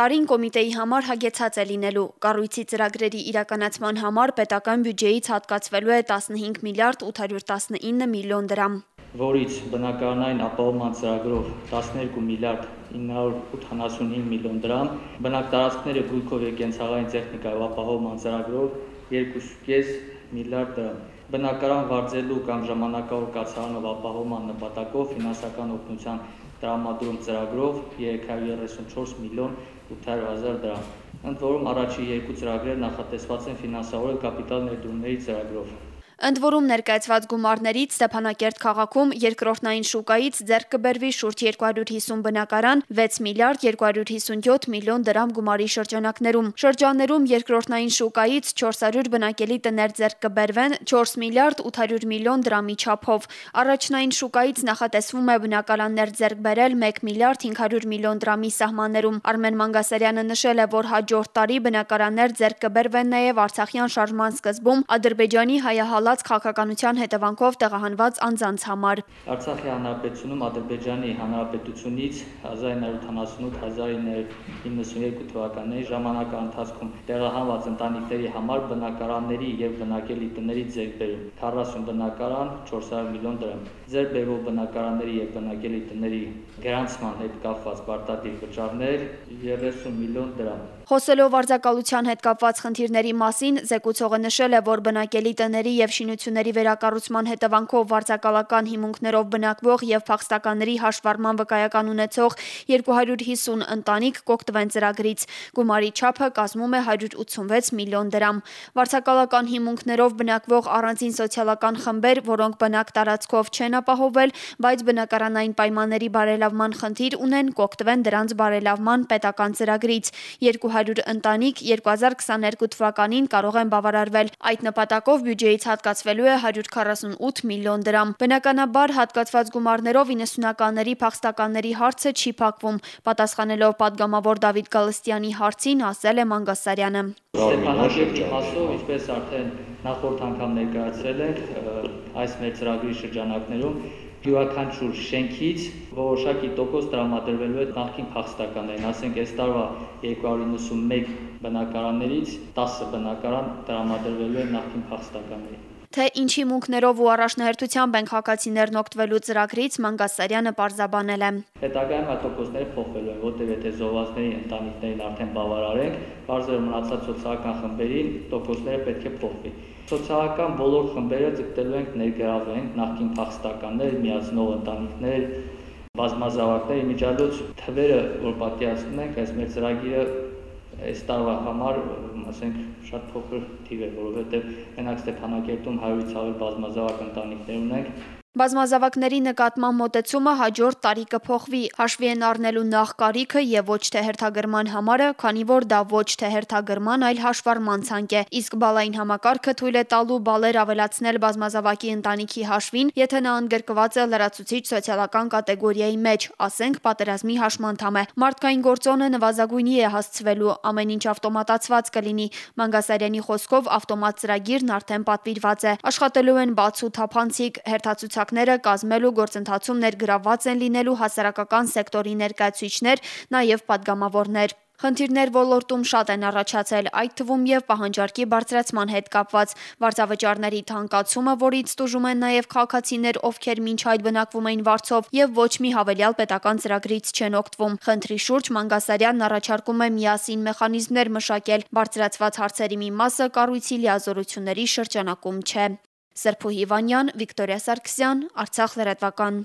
Տարին կոմիտեի համար հագեցած է լինելու։ Կառույցի ծրագրերի իրականացման համար պետական բյուջեից հատկացվելու է 15 միլիարդ 819 միլիոն դրամ որից բնակարանային ապահովման ծրագրով 12 միլիարդ 985 միլիոն դրամ, բնակտարածքները գույքով եւ կենցաղային տեխնիկայով ապահովման ծրագրով 2.5 միլիարդ դրամ բնակարան վարձելու կամ ժամանակավոր կացարանով ապահովման նպատակով ֆինանսական օգնության տրամադրում ծրագրով 334 միլիոն 800 հազար դրամ։ Ընդ որում առաջի երկու ծրագրերը նախատեսված են ֆինանսավորել կապիտալ ներդրումների ծրագրով։ Ընդ որում ներկայացված գումարներից Ստեփանակերտ քաղաքում երկրորդնային շուկայից ձեռք կբերվի շուրջ 250 բնակարան 6 միլիարդ 257 միլիոն դրամ գումարի շրջանակներում։ Շրջաններում երկրորդնային շուկայից 400 բնակելի տներ ձեռք կբերվեն 4 միլիարդ 800 միլիոն դրամի չափով։ Առաջնային շուկայից նախատեսվում է բնակարաններ ձեռք բերել 1 միլիարդ 500 միլիոն դրամի սահմաններում։ Արմեն Մանգասարյանը նշել է, որ հաջորդ տարի բնակարաններ ձեռք կբերվեն նաև Արցախյան շարժման սկզբում Ադրբեջանի հայահալա ստեղծված քաղաքականության հետևանքով տեղահանված անձանց համար։ Արցախի հանրապետությունում Ադրբեջանի հանրապետությունից 1998-1992 թվականների ժամանակահատվածում տեղահանված ընտանիքների համար բնակարանների եւ բնակելի տների ձեռքբերում 40 բնակարան 400 միլիոն դրամ։ Ձեռքբերող բնակարանների եւ բնակելի տների գրանցման հետ կապված պարտադիր վճարներ 30 միլիոն դրամ։ Խոսելով արձակալության հետ կապված խնդիրների մասին, զեկուցողը նշել է, որ բնակելի տների եւ շինությունների վերակառուցման հետևանքով վարձակալական հիմունքներով բնակվող եւ փախստականների հաշվառման վկայական ունեցող 250 ընտանիք կօգտվեն ծրագրից։ Գումարի չափը կազմում է 186 միլիոն դրամ։ Վարձակալական հիմունքներով բնակվող առանձին սոցիալական խմբեր, որոնք բնակ տարածքով չեն ապահովել, բայց բնակարանային պայմանների բարելավման խնդիր ունեն, կօգտվեն դրանց բարելավման պետական ծրագրից։ 200 ընտանիք 2022 թվականին կարող են բավարարվել։ Այդ նպատակով բյուջեից հատկացված հատկացվելու է 148 միլիոն դրամ։ Բնականաբար հատկացված գումարներով 90-ականների փախստականների հարցը չի փակվում։ Պատասխանելով падգամավոր Դավիթ Գալստյանի հարցին ասել է Մանգասարյանը։ Ստեփանագետ իմաստով, ինչպես արդեն նախորդ անգամ ներկայացրել ենք, այս մեր ծրագրի շրջանակներում յուրաքանչյուր շենքից որոշակի տոկոս տրամադրվելու է նախքին փախստականներին, ասենք այս տարվա 291 բնակարաններից 10 բնակարան տրամադրվելու է նախքին փախստականներին։ Թե ինչի մունքներով ու առաջնահերթությամբ են քաղաքացիներն օգտվելու ծրագրից Մանգասարյանը պարզաբանել է։ Հետագայում այդ տոկոսները փոխվելու են, որտեղ եթե զոհվածների ընտանիքներին արդեն բավարարենք, բարձր մնացած սոցիալական խմբերին տոկոսները պետք է փոխվի։ Սոցիալական բոլոր խմբերը ձգտելու ենք ներգրավենք նախկին փախստականներ, միացնող ընտանիքներ, բազմազավակներ, իմիջիալոց թվերը, որ պատկերացնում ենք, այս մեր ծրագիրը այս տարվա համար ասենք շատ փոքր թիվ է, որովհետև մենակ Ստեփանակերտում 100-ից ավել բազմազավակ ընտանիքներ ունենք, Բազմազավակների նկատմամբ մոտեցումը հաջորդ տարի կփոխվի, հաշվի են առնելու նախ կարիքը եւ ոչ թե հերթագրման համարը, քանի որ դա ոչ թե հերթագրման, այլ հաշվառման ցանկ է։ Իսկ բալային համակարգը թույլ է տալու բալեր ավելացնել բազմազավակի ընտանիքի հաշվին, եթե նա ընդգրկված է լրացուցիչ սոցիալական կատեգորիայի մեջ, ասենք պատերազմի հաշմանդամ է։ Մարդկային գործոնը նվազագույնի է հասցվելու, ամեն ինչ ավտոմատացված կլինի։ Մանգասարյանի խոսքով ավտոմատ ծրագիրն արդեն պատվիրված է։ Աշխատելու են բաց ու թափանցիկ հերթացուցիչ զբոսաշրջիկները կազմելու գործընթացում ներգրավված են լինելու հասարակական սեկտորի ներկայացուցիչներ, նաև падգամավորներ։ Խնդիրներ ոլորտում շատ են առաջացել, այդ թվում եւ պահանջարկի բարձրացման հետ կապված վարձավճարների թանկացումը, որից տուժում են նաեւ քաղաքացիներ, ովքեր մինչ այդ բնակվում էին վարձով եւ ոչ մի հավելյալ պետական ծրագրից չեն օգտվում։ Խնդրի շուրջ Մանգասարյանն առաջարկում է միասին մեխանիզմներ մշակել։ Բարձրացված հարցերի մի մասը կառույցի լիազորությունների շրջանակում չէ։ Սրփու Հիվանյան, Վիկտորիա Սարգսյան, Արցախ լրատվական։